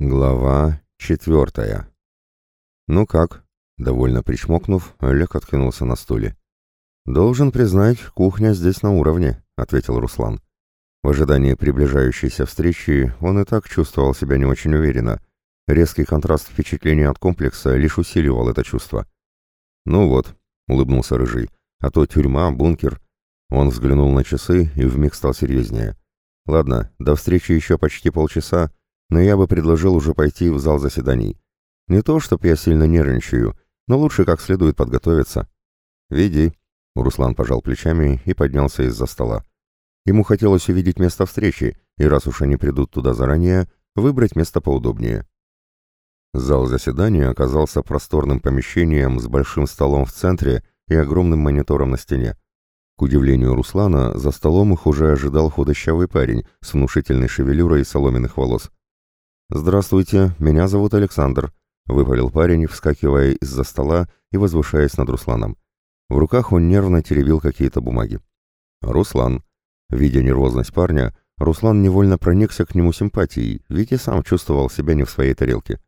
Глава четвертая. «Ну как?» — довольно причмокнув, Олег откинулся на стуле. «Должен признать, кухня здесь на уровне», — ответил Руслан. В ожидании приближающейся встречи он и так чувствовал себя не очень уверенно. Резкий контраст впечатлений от комплекса лишь усиливал это чувство. «Ну вот», — улыбнулся Рыжий, — «а то тюрьма, бункер». Он взглянул на часы и вмиг стал серьезнее. «Ладно, до встречи еще почти полчаса, но я бы предложил уже пойти в зал заседаний. Не то, чтоб я сильно нервничаю, но лучше как следует подготовиться. «Веди», — Руслан пожал плечами и поднялся из-за стола. Ему хотелось увидеть место встречи, и раз уж они придут туда заранее, выбрать место поудобнее. Зал заседания оказался просторным помещением с большим столом в центре и огромным монитором на стене. К удивлению Руслана, за столом их уже ожидал худощавый парень с внушительной шевелюрой и соломенных волос. «Здравствуйте, меня зовут Александр», — выпалил парень, вскакивая из-за стола и возвышаясь над Русланом. В руках он нервно теребил какие-то бумаги. «Руслан». Видя нервозность парня, Руслан невольно проникся к нему симпатией, ведь и сам чувствовал себя не в своей тарелке.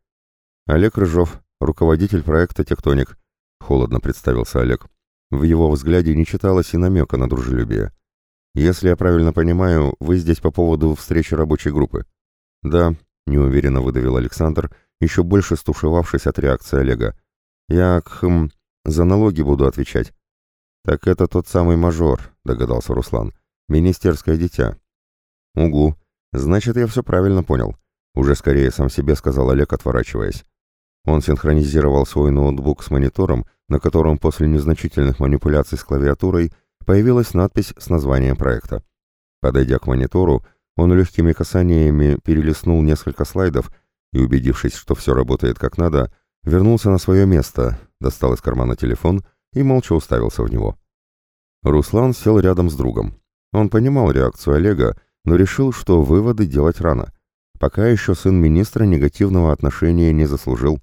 «Олег Рыжов, руководитель проекта «Тектоник», — холодно представился Олег. В его взгляде не читалось и намека на дружелюбие. «Если я правильно понимаю, вы здесь по поводу встречи рабочей группы?» «Да», — неуверенно выдавил Александр, еще больше стушевавшись от реакции Олега. «Я, хм, за налоги буду отвечать». «Так это тот самый мажор», — догадался Руслан. «Министерское дитя». «Угу. Значит, я все правильно понял», — уже скорее сам себе сказал Олег, отворачиваясь. Он синхронизировал свой ноутбук с монитором, на котором после незначительных манипуляций с клавиатурой появилась надпись с названием проекта. Подойдя к монитору, он легкими касаниями перелистнул несколько слайдов и, убедившись, что все работает как надо, вернулся на свое место, достал из кармана телефон и молча уставился в него. Руслан сел рядом с другом. Он понимал реакцию Олега, но решил, что выводы делать рано. Пока еще сын министра негативного отношения не заслужил.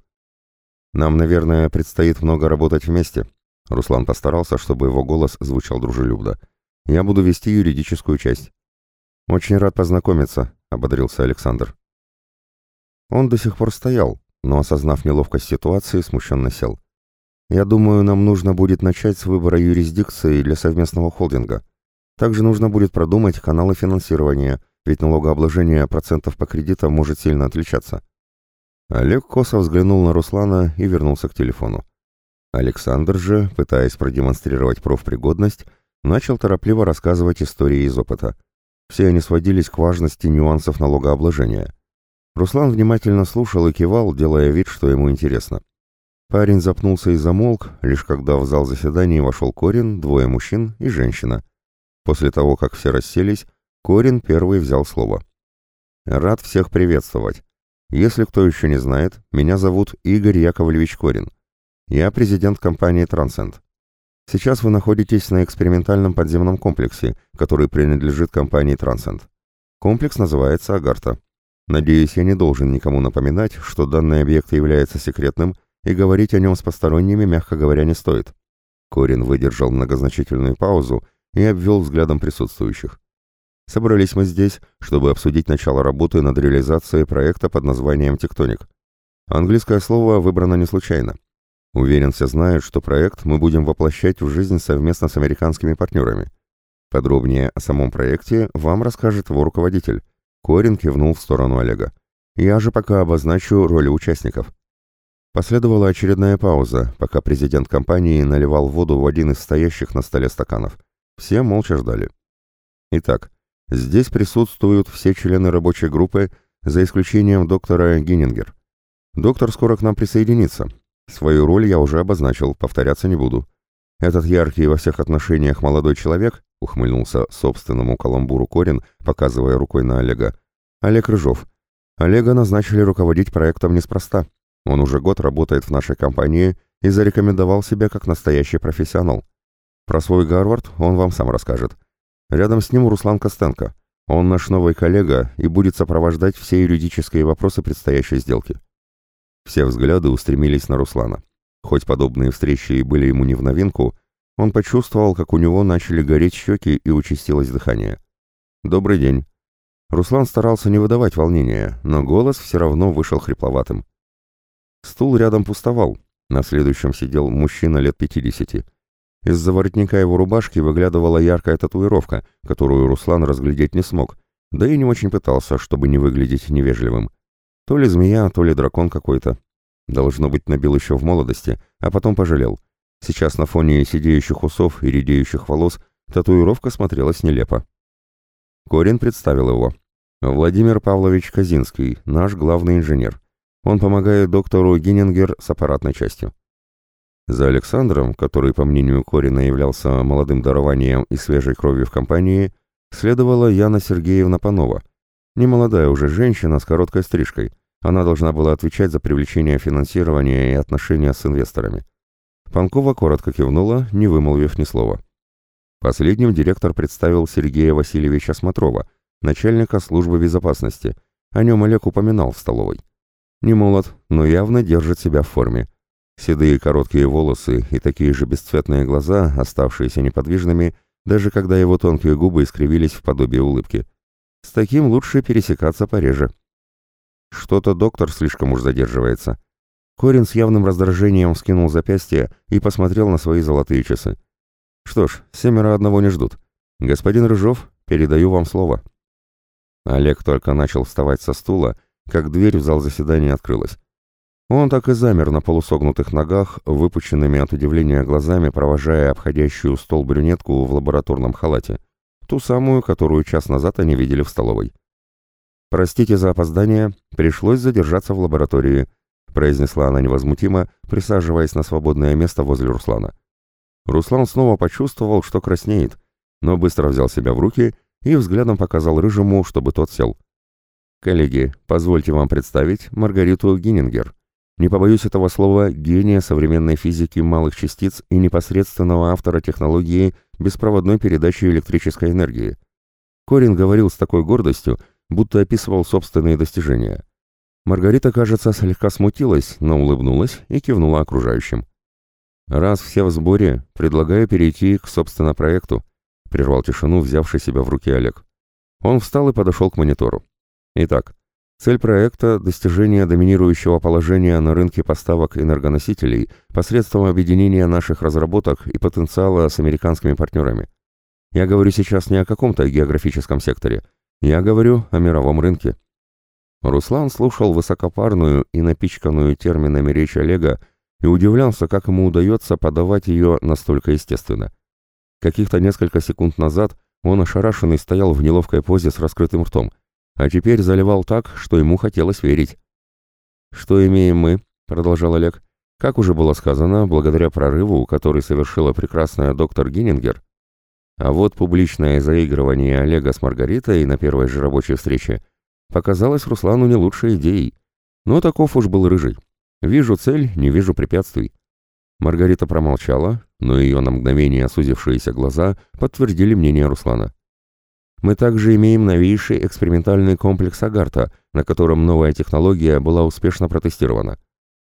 «Нам, наверное, предстоит много работать вместе». Руслан постарался, чтобы его голос звучал дружелюбно. «Я буду вести юридическую часть. «Очень рад познакомиться», — ободрился Александр. Он до сих пор стоял, но, осознав неловкость ситуации, смущенно сел. «Я думаю, нам нужно будет начать с выбора юрисдикции для совместного холдинга. Также нужно будет продумать каналы финансирования, ведь налогообложение процентов по кредитам может сильно отличаться». Олег косо взглянул на Руслана и вернулся к телефону. Александр же, пытаясь продемонстрировать профпригодность, начал торопливо рассказывать истории из опыта. Все они сводились к важности нюансов налогообложения. Руслан внимательно слушал и кивал, делая вид, что ему интересно. Парень запнулся и замолк, лишь когда в зал заседаний вошел Корин, двое мужчин и женщина. После того, как все расселись, Корин первый взял слово. «Рад всех приветствовать. Если кто еще не знает, меня зовут Игорь Яковлевич Корин. Я президент компании «Трансцент». Сейчас вы находитесь на экспериментальном подземном комплексе, который принадлежит компании Transcend. Комплекс называется Агарта. Надеюсь, я не должен никому напоминать, что данный объект является секретным, и говорить о нем с посторонними, мягко говоря, не стоит. Корин выдержал многозначительную паузу и обвел взглядом присутствующих. Собрались мы здесь, чтобы обсудить начало работы над реализацией проекта под названием «Тектоник». Английское слово выбрано не случайно. Уверен, все знают, что проект мы будем воплощать в жизнь совместно с американскими партнерами. Подробнее о самом проекте вам расскажет его руководитель. Корин кивнул в сторону Олега. Я же пока обозначу роли участников. Последовала очередная пауза, пока президент компании наливал воду в один из стоящих на столе стаканов. Все молча ждали. Итак, здесь присутствуют все члены рабочей группы, за исключением доктора Гиннингер. Доктор скоро к нам присоединится, Свою роль я уже обозначил, повторяться не буду. Этот яркий во всех отношениях молодой человек, ухмыльнулся собственному каламбуру Корин, показывая рукой на Олега. Олег Рыжов. Олега назначили руководить проектом неспроста. Он уже год работает в нашей компании и зарекомендовал себя как настоящий профессионал. Про свой Гарвард он вам сам расскажет. Рядом с ним Руслан Костенко. Он наш новый коллега и будет сопровождать все юридические вопросы предстоящей сделки. Все взгляды устремились на Руслана. Хоть подобные встречи и были ему не в новинку, он почувствовал, как у него начали гореть щеки и участилось дыхание. «Добрый день». Руслан старался не выдавать волнения, но голос все равно вышел хрипловатым. Стул рядом пустовал, на следующем сидел мужчина лет пятидесяти. Из-за воротника его рубашки выглядывала яркая татуировка, которую Руслан разглядеть не смог, да и не очень пытался, чтобы не выглядеть невежливым. То ли змея, то ли дракон какой-то. Должно быть, набил еще в молодости, а потом пожалел. Сейчас на фоне сидеющих усов и редеющих волос татуировка смотрелась нелепо. Корин представил его. Владимир Павлович Казинский, наш главный инженер. Он помогает доктору Гиннингер с аппаратной частью. За Александром, который, по мнению Корина, являлся молодым дарованием и свежей кровью в компании, следовала Яна Сергеевна Панова. Немолодая уже женщина с короткой стрижкой. Она должна была отвечать за привлечение финансирования и отношения с инвесторами. Панкова коротко кивнула, не вымолвив ни слова. Последним директор представил Сергея Васильевича Смотрова, начальника службы безопасности. О нем Олег упоминал в столовой. Не молод, но явно держит себя в форме. Седые короткие волосы и такие же бесцветные глаза, оставшиеся неподвижными, даже когда его тонкие губы искривились в подобие улыбки. С таким лучше пересекаться пореже. Что-то доктор слишком уж задерживается. Корин с явным раздражением вскинул запястье и посмотрел на свои золотые часы. Что ж, семеро одного не ждут. Господин Рыжов, передаю вам слово. Олег только начал вставать со стула, как дверь в зал заседания открылась. Он так и замер на полусогнутых ногах, выпученными от удивления глазами, провожая обходящую стол брюнетку в лабораторном халате. Ту самую, которую час назад они видели в столовой. «Простите за опоздание, пришлось задержаться в лаборатории», произнесла она невозмутимо, присаживаясь на свободное место возле Руслана. Руслан снова почувствовал, что краснеет, но быстро взял себя в руки и взглядом показал Рыжему, чтобы тот сел. «Коллеги, позвольте вам представить Маргариту Гиннингер. Не побоюсь этого слова, гения современной физики малых частиц и непосредственного автора технологии беспроводной передачи электрической энергии». Корин говорил с такой гордостью, будто описывал собственные достижения. Маргарита, кажется, слегка смутилась, но улыбнулась и кивнула окружающим. «Раз все в сборе, предлагаю перейти к, собственно, проекту», — прервал тишину, взявший себя в руки Олег. Он встал и подошел к монитору. Итак, цель проекта – достижение доминирующего положения на рынке поставок энергоносителей посредством объединения наших разработок и потенциала с американскими партнерами. Я говорю сейчас не о каком-то географическом секторе, я говорю о мировом рынке. Руслан слушал высокопарную и напичканную терминами речь Олега и удивлялся, как ему удается подавать ее настолько естественно. Каких-то несколько секунд назад он ошарашенный стоял в неловкой позе с раскрытым ртом, а теперь заливал так, что ему хотелось верить. «Что имеем мы?» — продолжал Олег. «Как уже было сказано, благодаря прорыву, который совершила прекрасная доктор Гиннингер, а вот публичное заигрывание Олега с Маргаритой на первой же рабочей встрече показалось Руслану не лучшей идеей. Но таков уж был рыжий. Вижу цель, не вижу препятствий. Маргарита промолчала, но ее на мгновение сузившиеся глаза подтвердили мнение Руслана. Мы также имеем новейший экспериментальный комплекс Агарта, на котором новая технология была успешно протестирована.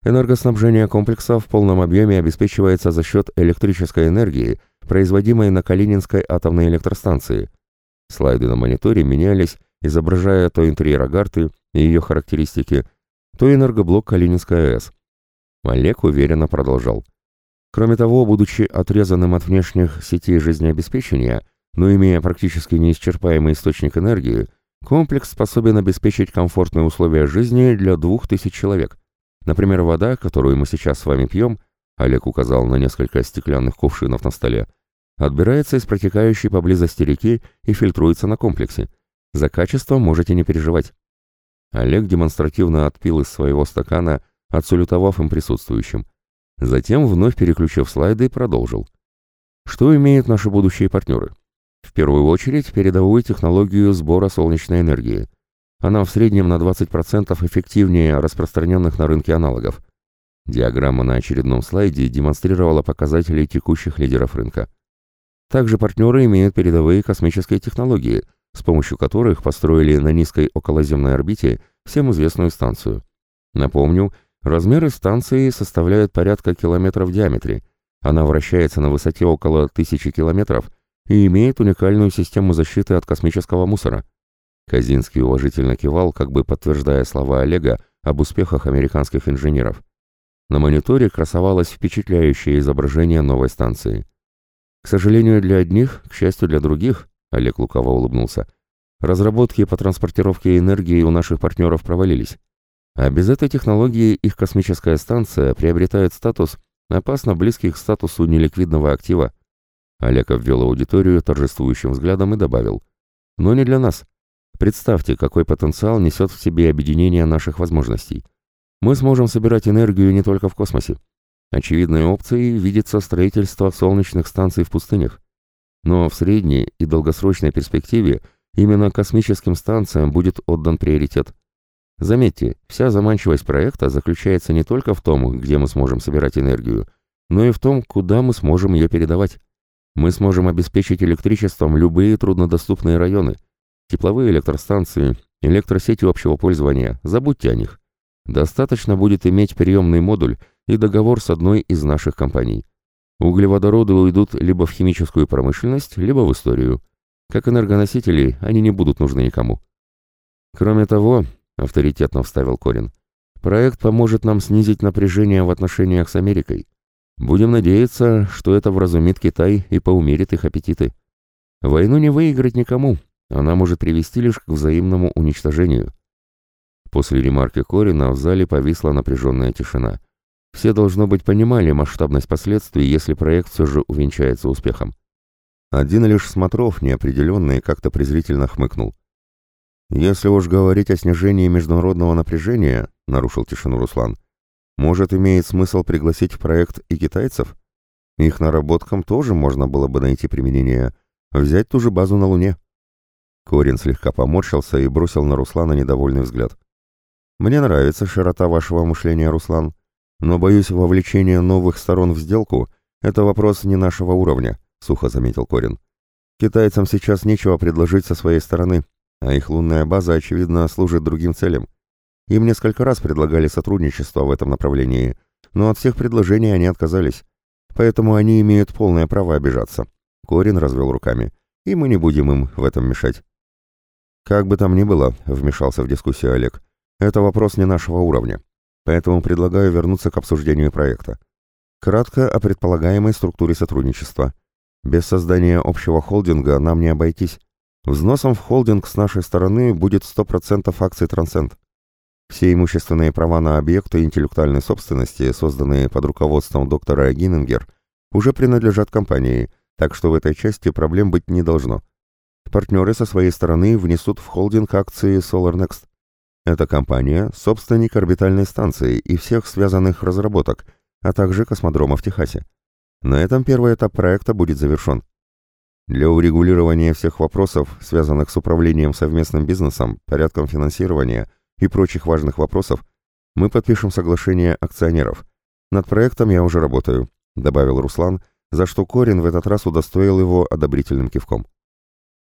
Энергоснабжение комплекса в полном объеме обеспечивается за счет электрической энергии, производимой на Калининской атомной электростанции. Слайды на мониторе менялись, изображая то интерьер Агарты и ее характеристики, то энергоблок Калининской АЭС. Олег уверенно продолжал. Кроме того, будучи отрезанным от внешних сетей жизнеобеспечения, но имея практически неисчерпаемый источник энергии, комплекс способен обеспечить комфортные условия жизни для двух тысяч человек. Например, вода, которую мы сейчас с вами пьем, Олег указал на несколько стеклянных кувшинов на столе, отбирается из протекающей поблизости реки и фильтруется на комплексе. За качество можете не переживать. Олег демонстративно отпил из своего стакана, отсалютовав им присутствующим. Затем, вновь переключив слайды, продолжил. Что имеют наши будущие партнеры? В первую очередь, передовую технологию сбора солнечной энергии. Она в среднем на 20% эффективнее распространенных на рынке аналогов. Диаграмма на очередном слайде демонстрировала показатели текущих лидеров рынка. Также партнеры имеют передовые космические технологии, с помощью которых построили на низкой околоземной орбите всем известную станцию. Напомню, размеры станции составляют порядка километров в диаметре. Она вращается на высоте около тысячи километров и имеет уникальную систему защиты от космического мусора. Казинский уважительно кивал, как бы подтверждая слова Олега об успехах американских инженеров. На мониторе красовалось впечатляющее изображение новой станции. К сожалению для одних, к счастью для других, Олег лукаво улыбнулся, разработки по транспортировке энергии у наших партнеров провалились. А без этой технологии их космическая станция приобретает статус, опасно близкий к статусу неликвидного актива. Олег обвел аудиторию торжествующим взглядом и добавил. Но не для нас. Представьте, какой потенциал несет в себе объединение наших возможностей. Мы сможем собирать энергию не только в космосе. Очевидной опцией видится строительство солнечных станций в пустынях. Но в средней и долгосрочной перспективе именно космическим станциям будет отдан приоритет. Заметьте, вся заманчивость проекта заключается не только в том, где мы сможем собирать энергию, но и в том, куда мы сможем ее передавать. Мы сможем обеспечить электричеством любые труднодоступные районы. Тепловые электростанции, электросети общего пользования, забудьте о них. Достаточно будет иметь приемный модуль и договор с одной из наших компаний. Углеводороды уйдут либо в химическую промышленность, либо в историю. Как энергоносители они не будут нужны никому. Кроме того, авторитетно вставил Корин. Проект поможет нам снизить напряжение в отношениях с Америкой. Будем надеяться, что это вразумит Китай и поумерит их аппетиты. Войну не выиграть никому, она может привести лишь к взаимному уничтожению. После ремарки Корина в зале повисла напряженная тишина. Все, должно быть, понимали масштабность последствий, если проект все же увенчается успехом. Один лишь Смотров, неопределенный, как-то презрительно хмыкнул. «Если уж говорить о снижении международного напряжения», — нарушил тишину Руслан, «может, имеет смысл пригласить в проект и китайцев? Их наработкам тоже можно было бы найти применение. Взять ту же базу на Луне». Корин слегка поморщился и бросил на Руслана недовольный взгляд. «Мне нравится широта вашего мышления, Руслан, но, боюсь, вовлечение новых сторон в сделку — это вопрос не нашего уровня», — сухо заметил Корин. «Китайцам сейчас нечего предложить со своей стороны, а их лунная база, очевидно, служит другим целям. Им несколько раз предлагали сотрудничество в этом направлении, но от всех предложений они отказались. Поэтому они имеют полное право обижаться. Корин развел руками. И мы не будем им в этом мешать. Как бы там ни было, вмешался в дискуссию Олег, это вопрос не нашего уровня. Поэтому предлагаю вернуться к обсуждению проекта. Кратко о предполагаемой структуре сотрудничества. Без создания общего холдинга нам не обойтись. Взносом в холдинг с нашей стороны будет 100% акций Трансцент. Все имущественные права на объекты интеллектуальной собственности, созданные под руководством доктора Гиннингер, уже принадлежат компании, так что в этой части проблем быть не должно. Партнеры со своей стороны внесут в холдинг акции SolarNext. Эта компания – собственник орбитальной станции и всех связанных разработок, а также космодрома в Техасе. На этом первый этап проекта будет завершен. Для урегулирования всех вопросов, связанных с управлением совместным бизнесом, порядком финансирования и прочих важных вопросов, мы подпишем соглашение акционеров. Над проектом я уже работаю», — добавил Руслан, за что Корин в этот раз удостоил его одобрительным кивком.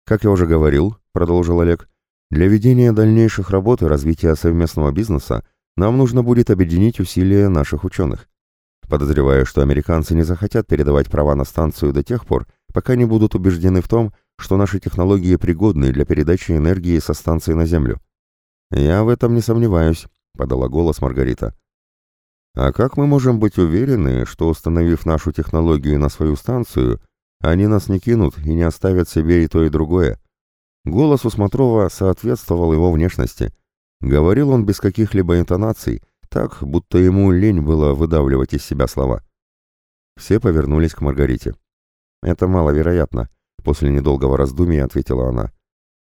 «Как я уже говорил», — продолжил Олег, — «для ведения дальнейших работ и развития совместного бизнеса нам нужно будет объединить усилия наших ученых. Подозреваю, что американцы не захотят передавать права на станцию до тех пор, пока не будут убеждены в том, что наши технологии пригодны для передачи энергии со станции на Землю. «Я в этом не сомневаюсь», — подала голос Маргарита. «А как мы можем быть уверены, что, установив нашу технологию на свою станцию, они нас не кинут и не оставят себе и то, и другое?» Голос у Смотрова соответствовал его внешности. Говорил он без каких-либо интонаций, так, будто ему лень было выдавливать из себя слова. Все повернулись к Маргарите. «Это маловероятно», — после недолгого раздумья ответила она.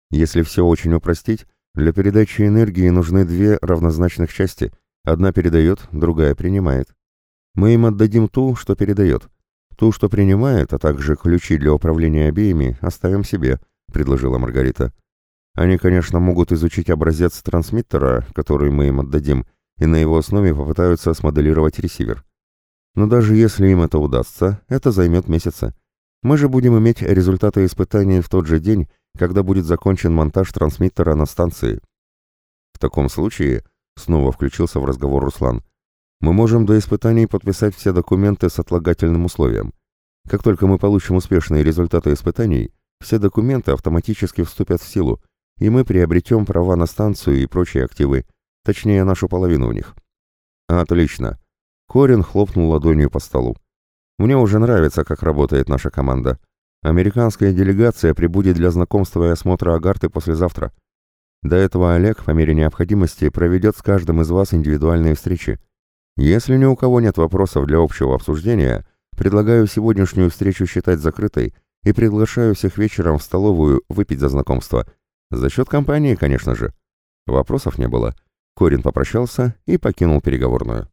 «Если все очень упростить, для передачи энергии нужны две равнозначных части. Одна передает, другая принимает. Мы им отдадим ту, что передает. Ту, что принимает, а также ключи для управления обеими, оставим себе», — предложила Маргарита. «Они, конечно, могут изучить образец трансмиттера, который мы им отдадим, и на его основе попытаются смоделировать ресивер. Но даже если им это удастся, это займет месяцы. Мы же будем иметь результаты испытаний в тот же день, когда будет закончен монтаж трансмиттера на станции. В таком случае, снова включился в разговор Руслан, мы можем до испытаний подписать все документы с отлагательным условием. Как только мы получим успешные результаты испытаний, все документы автоматически вступят в силу, и мы приобретем права на станцию и прочие активы, точнее, нашу половину в них. Отлично. Корин хлопнул ладонью по столу. Мне уже нравится, как работает наша команда. Американская делегация прибудет для знакомства и осмотра Агарты послезавтра. До этого Олег, по мере необходимости, проведет с каждым из вас индивидуальные встречи. Если ни у кого нет вопросов для общего обсуждения, предлагаю сегодняшнюю встречу считать закрытой и приглашаю всех вечером в столовую выпить за знакомство. За счет компании, конечно же. Вопросов не было. Корин попрощался и покинул переговорную.